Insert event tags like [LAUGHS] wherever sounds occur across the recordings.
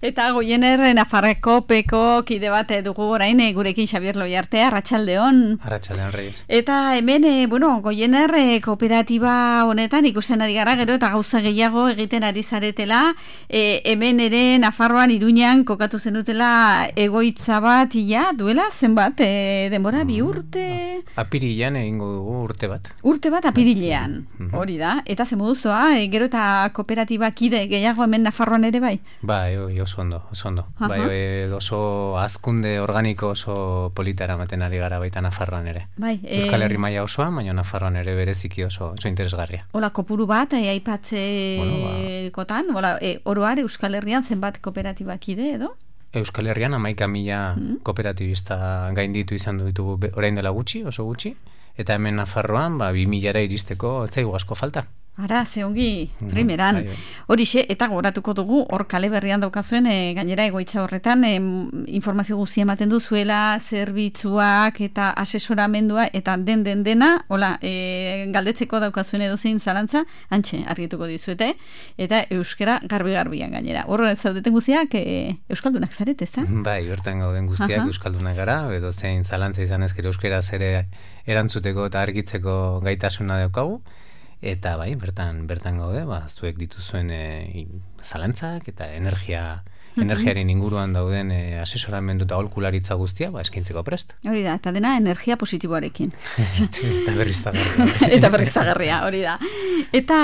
Eta goiener Nafarreko peko kide bat dugu orain eh, gurekin Xabier Loiartea, Arratxaldeon. Arratxaldeon, Reyes. Eta hemen, e, bueno, goiener e, kooperatiba honetan ikusten ari gara gero eta gauza gehiago egiten ari zaretela. E, hemen ere Nafarroan Iruñan kokatu zenutela egoitza bat ia duela zenbat e, denbora bi mm, urte? Apirilean egingo dugu urte bat. Urte bat apirilean, mm-hmm. hori da. Eta zen moduzoa, e, gero eta kooperatiba kide gehiago hemen Nafarroan ere bai? Bai, oi, oso ondo, oso ondo. Uh -huh. Bai, e, oso azkunde organiko oso politara maten ari gara baita Nafarroan ere. Bai. Euskal Herri maila osoa, baina Nafarroan ere bereziki oso, oso interesgarria. Hola, kopuru bat, e, aipatze bueno, ba... kotan, hola, e, oroar Euskal Herrian zenbat kooperatibak ide, edo? Euskal Herrian amaika mila mm kooperatibista gainditu izan ditugu orain dela gutxi, oso gutxi, eta hemen Nafarroan, ba, bi milara iristeko, ez zaigu asko falta. Ara, ze ongi, primeran. Bai, bai. Horixe, eta goratuko dugu, hor kale berrian daukazuen, e, gainera egoitza horretan, e, informazio guzti ematen duzuela, zerbitzuak eta asesoramendua, eta den den dena, hola, e, galdetzeko daukazuen edo zein zalantza, antxe, argituko dizuete, eta euskera garbi-garbian gainera. Hor, zaudeten guztiak, e, euskaldunak zaret, ez Bai, bertan gauden guztiak Aha. euskaldunak gara, edo zein zalantza izan ezkero euskera zere erantzuteko eta argitzeko gaitasuna daukagu, eta bai, bertan bertan gaude, ba, zuek dituzuen e, zalantzak eta energia [LAUGHS] energiaren inguruan dauden e, asesoramendu eta holkularitza guztia, ba, eskintzeko prest. Hori da, eta dena energia positiboarekin. [LAUGHS] eta berriztagarria. [LAUGHS] eta berriztagarria, hori da. Eta,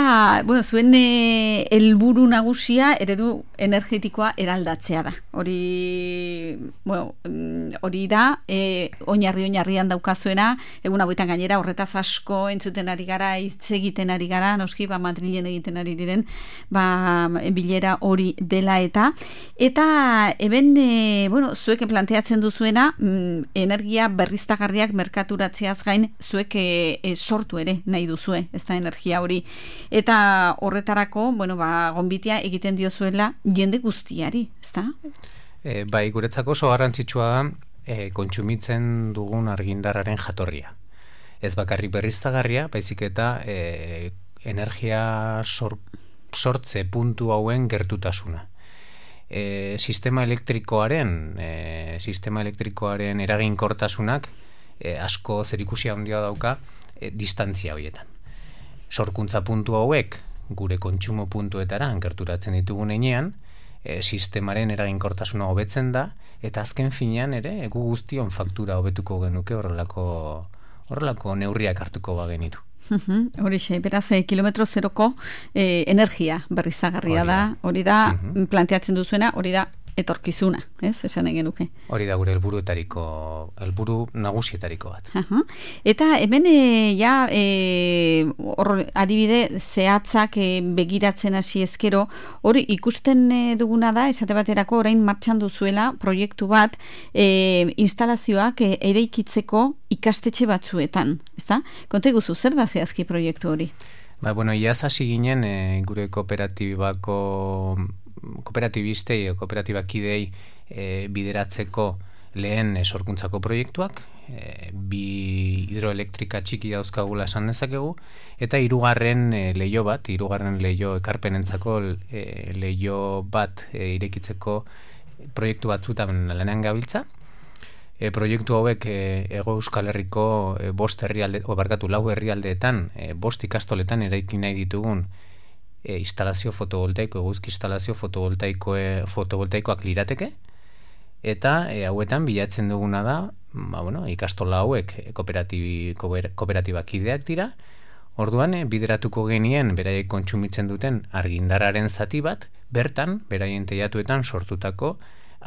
bueno, zuen e, elburu nagusia eredu energetikoa eraldatzea da. Hori, bueno, mm, hori da, e, oinarri oinarrian daukazuena, egun hauetan gainera horretaz asko entzuten ari gara, hitz egiten ari gara, noski, ba, Madrilen egiten ari diren, ba, bilera hori dela eta, Eta eben e, bueno, zuek planteatzen duzuena mm, energia berriztagarriak merkaturatzeaz gain zuek e, sortu ere nahi duzue, ez da energia hori. Eta horretarako, bueno, ba, gombitia egiten diozuela jende guztiari, ez da? E, bai, guretzako oso garrantzitsua da e, kontsumitzen dugun argindarraren jatorria. Ez bakarrik berriztagarria, baizik eta e, energia sortze puntu hauen gertutasuna e, sistema elektrikoaren e, sistema elektrikoaren eraginkortasunak e, asko zerikusia handia dauka e, distantzia horietan. Sorkuntza puntu hauek gure kontsumo puntuetara gerturatzen ditugun einean, e, sistemaren eraginkortasuna hobetzen da eta azken finean ere egu guztion faktura hobetuko genuke horrelako horrelako neurriak hartuko bagenitu. Hori xe, beraz, e, kilometro zeroko e, energia berrizagarria da, hori da, planteatzen duzuena, hori da, etorkizuna, ez, esan egin duke. Hori da gure helburuetariko, helburu nagusietariko bat. Eta hemen e, ja e, adibide zehatzak e, begiratzen hasi ezkero, hori ikusten e, duguna da, esate baterako orain martxan duzuela proiektu bat e, instalazioak e, eraikitzeko ikastetxe batzuetan, ezta? Konte guzu, zer da zehazki proiektu hori? Ba, bueno, iaz hasi ginen e, gure kooperatibako kooperatibistei, kooperatibak idei e, bideratzeko lehen sorkuntzako proiektuak, e, bi hidroelektrika txiki dauzkagula esan dezakegu, eta hirugarren e, leio bat, hirugarren leio ekarpenentzako e, leio bat e, irekitzeko proiektu batzutan lanean gabiltza. E, proiektu hauek e, ego euskal herriko e, bost herrialde, o barkatu lau herrialdeetan, e, bost ikastoletan eraikin nahi ditugun e, instalazio fotovoltaiko, eguzki instalazio fotovoltaiko, fotovoltaikoak lirateke, eta e, hauetan bilatzen duguna da, ba, bueno, ikastola hauek kooperatibak ideak dira, orduan e, bideratuko genien beraiek kontsumitzen duten argindararen zati bat, bertan, beraien teiatuetan sortutako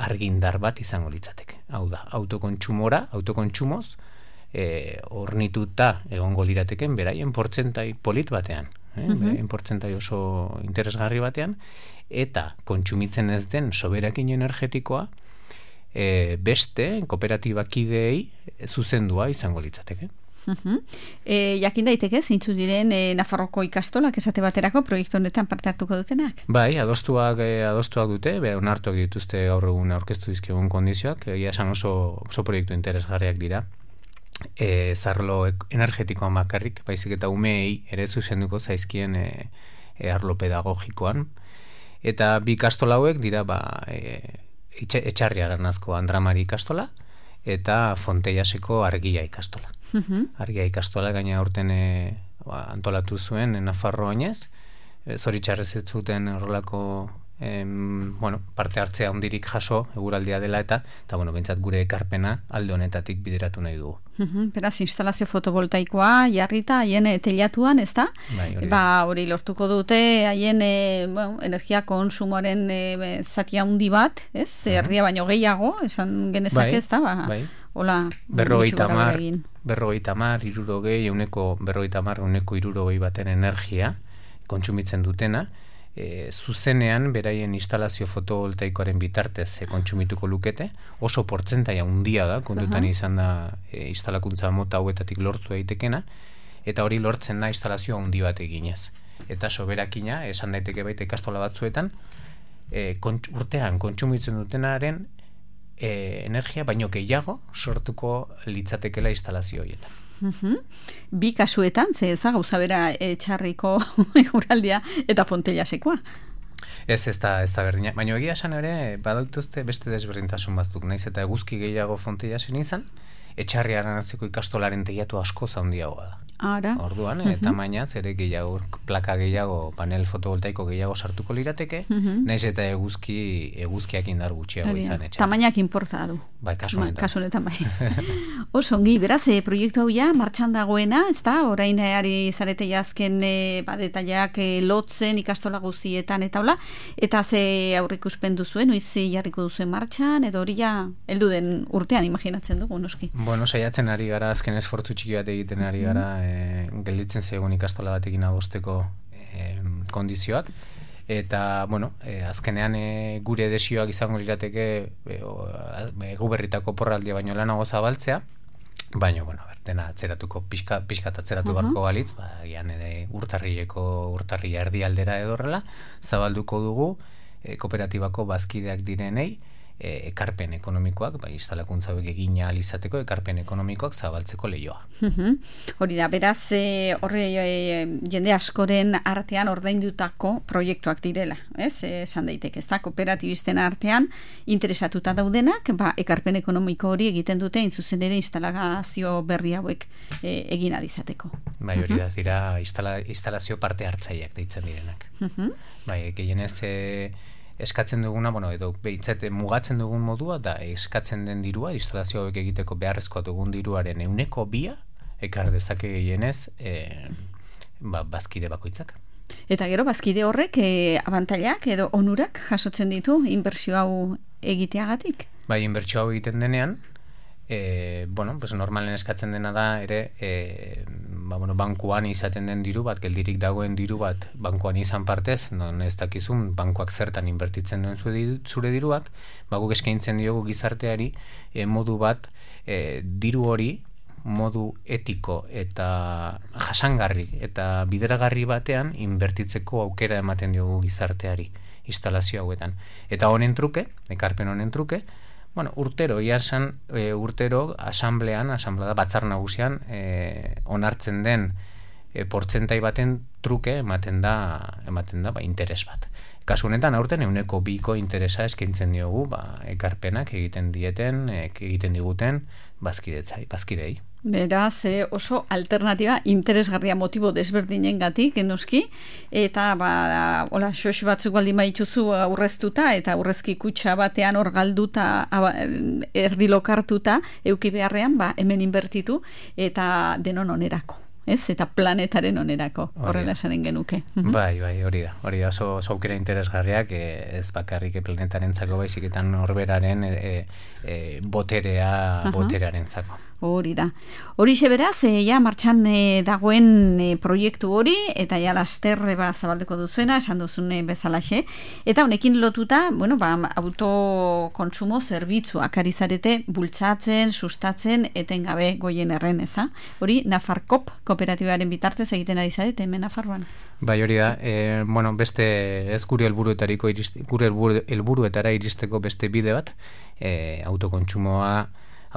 argindar bat izango litzateke. Hau da, autokontsumora, autokontsumoz, e, ornituta egongo lirateken beraien portzentai polit batean eh, oso interesgarri batean, eta kontsumitzen ez den soberakin energetikoa, e, beste kooperatibakideei zuzendua izango litzateke. E, jakin daiteke, zeintzu diren e, Nafarroko ikastolak esate baterako proiektu honetan parte hartuko dutenak? Bai, adostuak, e, adostuak dute, bera onartuak dituzte gaur egun aurkeztu dizkigun kondizioak, egia esan oso, oso proiektu interesgarriak dira e, zarlo energetikoan bakarrik, baizik eta umei ere zuzenduko zaizkien e, e, arlo pedagogikoan. eta bi kastola hauek dira ba, e, etxarri aranazko Andramari ikastola eta Fonteiaseko argia ikastola. Argia ikastola gaina urten e, ba, antolatu zuen e, Nafarro e, zoritxarrez ez zuten horrelako em, bueno, parte hartzea ondirik jaso eguraldia dela eta eta bueno, bentsat gure ekarpena alde honetatik bideratu nahi dugu. Beraz, instalazio fotovoltaikoa jarrita haien e, telatuan, ez da? Bai, hori, ba, hori lortuko dute haien e, bueno, energia konsumoaren e, zatia handi bat, ez? Erdia baino gehiago, esan genezak Bai, ez da? Ba, bai. Hola, berrogeita mar, berrogeita mar, irurogei, euneko berrogeita mar, euneko irurogei baten energia kontsumitzen dutena, e, zuzenean beraien instalazio fotovoltaikoaren bitartez e, kontsumituko lukete, oso portzentaia handia da, kontutan Aha. izan da e, instalakuntza mota hauetatik lortu daitekena, eta hori lortzen da instalazio handi bat eginez. Eta soberakina, esan daiteke baita ikastola batzuetan, e, kontx- urtean kontsumitzen dutenaren e, energia baino gehiago sortuko litzatekela instalazio horietan. Mhm. Bi kasuetan, ze ez gauza bera etxarriko [LAUGHS] eguraldia eta fonteiasekoa. Ez, ez da, ez da berdina. Baina egia esan ere, badautuzte beste desberdintasun batzuk, naiz eta eguzki gehiago fonteia zen izan, etxarriaren atzeko ikastolaren teiatu asko zaundiagoa da. Ara. Orduan, eh, tamainaz ere gehiago, plaka gehiago, panel fotovoltaiko gehiago sartuko lirateke, Mhm. naiz eta eguzki, eguzkiak indar gutxiago Hori da. izan etxan. Tamainak inporta du. Bai, kasu honetan. kasu honetan bai. [LAUGHS] Oso ongi, beraz, e, proiektu hau ja martxan dagoena, ez da, orain eh, ari zarete jazken e, badetaiak e, lotzen ikastola guzietan eta hola, eta ze aurrikuspen duzuen, oiz jarriko duzuen martxan, edo hori ja, heldu den urtean imaginatzen dugu, noski. Bueno, saiatzen ari gara, azken esfortzu txiki bat egiten ari gara, e, gelditzen zegoen ikastola batekin adosteko e, kondizioak, eta, bueno, e, azkenean e, gure desioak izango lirateke e, o, egu berritako porraldia baino lanago zabaltzea, baina, bueno, a ber, dena atzeratuko, pixka, pixka atzeratu Mhm. barko balitz, ba, gian ere urtarrileko, urtarria erdialdera edo horrela, zabalduko dugu, e, kooperatibako bazkideak direnei, e, ekarpen ekonomikoak, bai, instalakuntza hauek egina alizateko ekarpen ekonomikoak zabaltzeko leioa. Hori da, beraz, e, horre e, jende askoren artean ordaindutako proiektuak direla, ez? E, esan daiteke, ez da, kooperatibisten artean interesatuta daudenak, ba, ekarpen ekonomiko hori egiten dute, in zuzen ere instalazio berri hauek e, egin alizateko. Bai, hori da, dira instala, instalazio parte hartzaileak deitzen direnak. Bai, gehienez e, eskatzen duguna, bueno, edo behitzat mugatzen dugun modua, da eskatzen den dirua, instalazio hauek egiteko beharrezkoa dugun diruaren euneko bia, ekar dezake gehienez, e, ba, bazkide bakoitzak. Eta gero, bazkide horrek e, abantailak edo onurak jasotzen ditu inbertsio hau egiteagatik? Bai, inbertsio hau egiten denean, e, bueno, pues normalen eskatzen dena da ere e, ba, bueno, bankuan izaten den diru bat, geldirik dagoen diru bat bankuan izan partez, non ez dakizun bankuak zertan inbertitzen duen zure, diru- zure diruak, ba, guk eskaintzen diogu gizarteari e, modu bat e, diru hori modu etiko eta jasangarri eta bideragarri batean inbertitzeko aukera ematen diogu gizarteari instalazio hauetan. Eta honen truke, ekarpen honen truke, bueno, urtero, iasan, e, urtero asamblean, asamblea batzar nagusian, e, onartzen den e, portzentai baten truke ematen da, ematen da ba, interes bat. Kasu honetan aurten euneko biko interesa eskaintzen diogu, ba, ekarpenak egiten dieten, egiten diguten bazkidetzai, bazkidei. Beraz, eh, oso alternatiba interesgarria motibo desberdinen gatik, noski, eta ba, hola, xox batzuk baldin baituzu aurreztuta, eta aurrezki kutxa batean hor galduta, erdilokartuta, euki beharrean, ba, hemen inbertitu, eta denon onerako. Ez? Eta planetaren onerako, horrela esanen genuke. Mhm. Bai, bai, hori da. Hori da, oso, aukera interesgarriak, eh, ez bakarrik planetaren zako baizik eta norberaren e, e, boterea, Aha. boterearen zako. Hori da. Horixe beraz, e, ja martxan e, dagoen e, proiektu hori, eta ja laster e, ba, zabalduko duzuena, esan duzune bezalaxe. Eta honekin lotuta, bueno, ba, autokontsumo zerbitzuak ari bultzatzen, sustatzen, etengabe goien erren, eza? Hori, Nafarkop kooperatibaren bitartez egiten ari zarete, hemen Nafarroan. Bai, hori da. E, bueno, beste ez gure helburuetariko iriste, gure helburu, helburuetara iristeko beste bide bat, e, autokontsumoa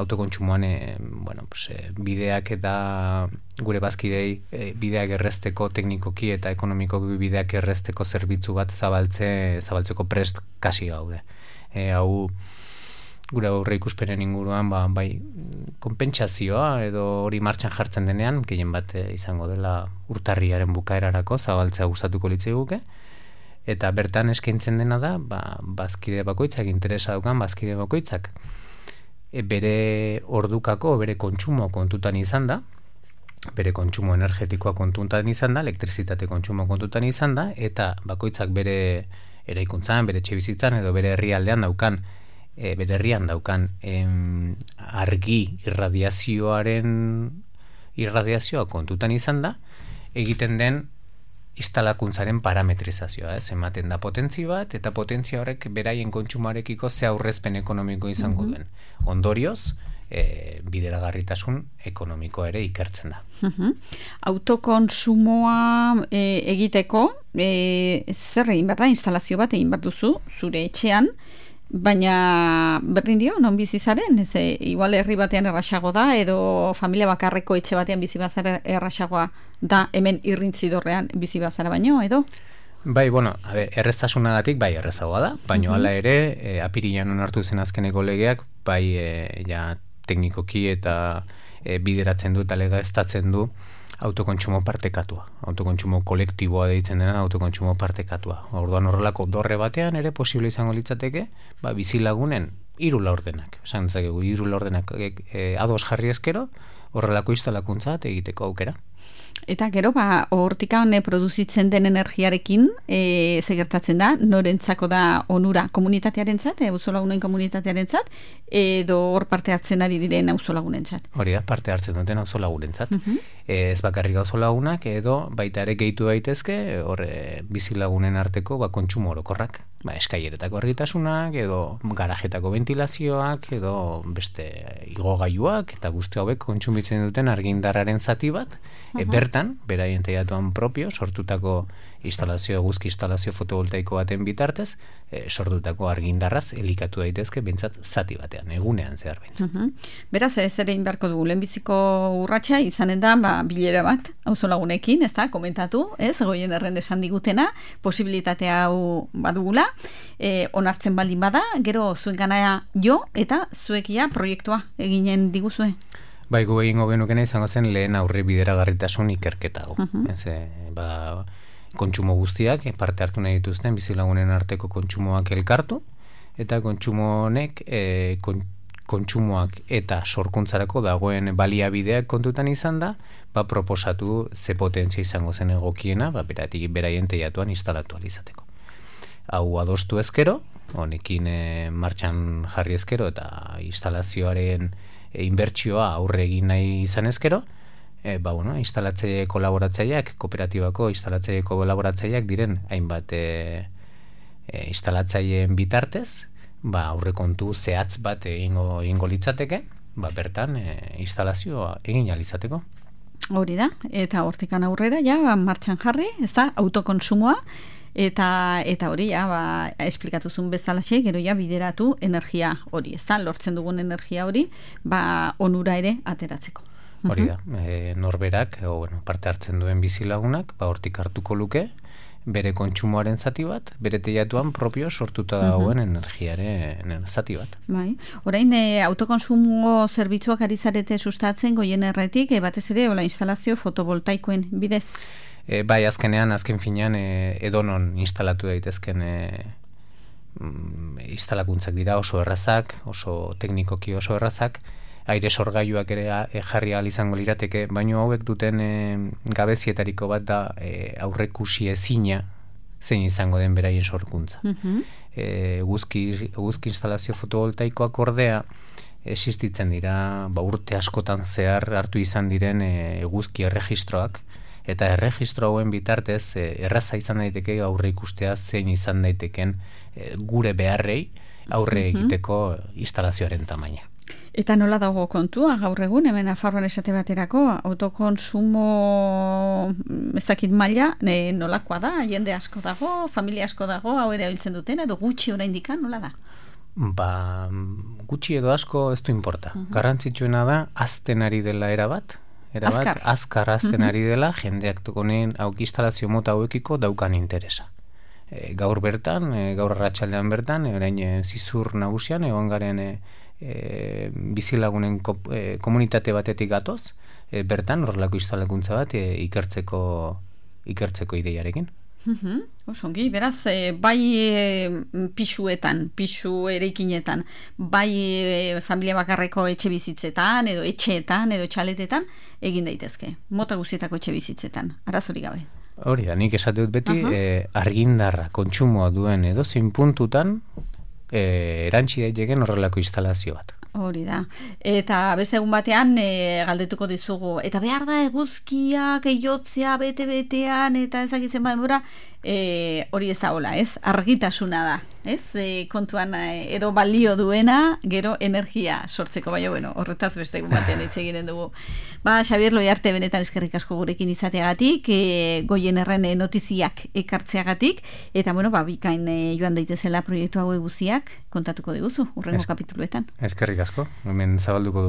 autokontsumoan e, bueno, pues, e, bideak eta gure bazkidei e, bideak erresteko teknikoki eta ekonomikoki bideak erresteko zerbitzu bat zabaltze zabaltzeko prest kasi gaude. E, hau gure aurre ikuspenen inguruan ba, bai konpentsazioa edo hori martxan jartzen denean gehien bat izango dela urtarriaren bukaerarako zabaltzea gustatuko litzai guke eta bertan eskaintzen dena da ba, bazkide bakoitzak interesa daukan bazkide bakoitzak bere ordukako, bere kontsumo kontutan izan da, bere kontsumo energetikoa kontutan izan da, elektrizitate kontsumo kontutan izan da, eta bakoitzak bere eraikuntzan, bere txebizitzan edo bere herrialdean daukan, e, bere herrian daukan em, argi irradiazioaren irradiazioa kontutan izan da, egiten den instalakuntzaren parametrizazioa, ez, ematen da potentzi bat, eta potentzia horrek beraien kontsumarekiko ze aurrezpen ekonomiko izango mhm. duen. Ondorioz, e, bideragarritasun ekonomiko ere ikertzen da. Uh Autokonsumoa e, egiteko, e, zer egin behar da, instalazio bat egin behar duzu, zure etxean, Baina berdin dio, non bizi zaren, ez e, igual herri batean errasago da, edo familia bakarreko etxe batean bizi bazara errasagoa da, hemen irrintzi dorrean bizi bazara baino, edo? Bai, bueno, a ber, erreztasunagatik bai errezagoa da, baino uh -huh. ere, e, apirian onartu zen azkeneko legeak, bai e, ja, teknikoki eta e, bideratzen du eta lega du, autokontsumo partekatua. Autokontsumo kolektiboa deitzen dena autokontsumo partekatua. Orduan horrelako dorre batean ere posible izango litzateke, ba bizilagunen hiru laurdenak. Esan dezakegu hiru laurdenak e, ados jarri eskero, horrelako instalakuntza egiteko aukera. Eta gero, ba, hortikan produzitzen den energiarekin, e, ze gertatzen da, norentzako da onura komunitatearen zat, e, komunitatearen zat, edo hor parte hartzen ari diren auzolagunen zat. Hori da, parte hartzen duten auzolagunen zat. Uh ez bakarrik auzolagunak, edo baita ere gehitu daitezke, horre bizilagunen arteko, ba, kontsumo orokorrak. Ba, eskaileretako argitasunak, edo garajetako ventilazioak, edo beste igogailuak, eta guzti hauek kontsumitzen duten argindarraren zati bat, e, bertan, beraien teiatuan propio, sortutako instalazio, guzki instalazio fotovoltaiko baten bitartez, e, sortutako argindarraz, elikatu daitezke, bintzat, zati batean, egunean zehar bintzat. Uh Beraz, ez ere inberko dugu, lehenbiziko urratxa, izanen da, ba, bilera bat, auzo lagunekin, ez da, komentatu, ez, goien erren esan digutena, posibilitatea hau badugula, e, onartzen baldin bada, gero zuen gana jo, eta zuekia proiektua eginen diguzue. Bai, gu egingo genukena izango zen lehen aurre bideragarritasun ikerketa Uh Ez, e, ba, kontsumo guztiak, parte hartu nahi dituzten, bizilagunen arteko kontsumoak elkartu, eta kontsumo honek, e, kontsumoak eta sorkuntzarako dagoen baliabideak kontutan izan da, ba, proposatu ze potentzia izango zen egokiena, ba, beratik beraien teiatuan instalatu alizateko. Hau adostu ezkero, honekin e, martxan jarri ezkero, eta instalazioaren e, inbertsioa aurre egin nahi izan ezkero, e, ba, bueno, instalatzaile kolaboratzaileak, kooperatibako instalatzaile kolaboratzaileak diren hainbat e, e, instalatzaileen bitartez, ba, aurre kontu zehatz bat egingo, egingo litzateke, ba, bertan e, instalazioa egin alizateko. Hori da, eta hortikan aurrera, ja, martxan jarri, ez da, autokonsumoa, eta eta hori ja ba esplikatu zuen bezalaxe gero ja bideratu energia hori ezta lortzen dugun energia hori ba onura ere ateratzeko hori da e, norberak o, bueno, parte hartzen duen bizilagunak ba hortik hartuko luke bere kontsumoaren zati bat, bere teiatuan propio sortuta dagoen uh -huh. energiaren zati bat. Bai. Orain, e, autokonsumo zerbitzuak ari zarete sustatzen goien erretik, e, batez ere, ola instalazio fotovoltaikoen bidez? E, bai azkenean azken finean e, edonon instalatu daitezken e, mm, instalakuntzak dira oso errazak, oso teknikoki oso errazak, aire sorgailuak ere e, jarri al izango lirateke, baino hauek duten e, gabezietariko bat da e, aurrekusi ezina zein izango den beraien sorkuntza. Mm guzki, guzki instalazio fotovoltaikoak ordea existitzen dira ba, urte askotan zehar hartu izan diren eguzki erregistroak eta erregistro hauen bitartez e, erraza izan daiteke aurre ikustea zein izan daiteken e, gure beharrei aurre mhm. egiteko instalazioaren tamaina. Eta nola dago kontua gaur egun hemen afarroan esate baterako autokonsumo mm, ez dakit maila ne, nolakoa da, jende asko dago, familia asko dago, hau ere biltzen duten, edo gutxi oraindik nola da? ba, gutxi edo asko ez du importa. Uh Garrantzitsuena da, azten ari dela erabat, erabat, Azkar. azkar azten ari dela, jendeak tokonen hau instalazio mota hauekiko daukan interesa. E, gaur bertan, e, gaur arratsaldean bertan, orain e, zizur nagusian, egon garen e, e, bizilagunen ko, e, komunitate batetik gatoz, e, bertan horrelako instalakuntza bat e, ikertzeko ikertzeko ideiarekin. Mhm, Osongi, beraz, e, bai e, pisuetan, pisu ereikinetan, bai e, familia bakarreko etxe bizitzetan, edo etxeetan, edo txaletetan, egin daitezke. Mota guztietako etxe bizitzetan, arazorik gabe. Hori da, nik esate dut beti, e, argindarra kontsumoa duen edo zein puntutan e, erantsi daiteken horrelako instalazio bat. Hori da. Eta beste egun batean e, galdetuko dizugu. Eta behar da eguzkiak, eiotzea, bete-betean, eta ezagitzen denbora e, hori ez da hola, ez? Argitasuna da, ez? E, kontuan e, edo balio duena, gero energia sortzeko, baina bueno, horretaz beste egun batean hitz egiten dugu. Ba, Xabier Loiarte benetan eskerrik asko gurekin izateagatik, e, goien erren e, notiziak ekartzeagatik, eta bueno, ba, bikain e, joan daitezela proiektu hauek guztiak kontatuko diguzu, urrengo Ez- kapituluetan. Eskerrik asko, hemen zabalduko dugu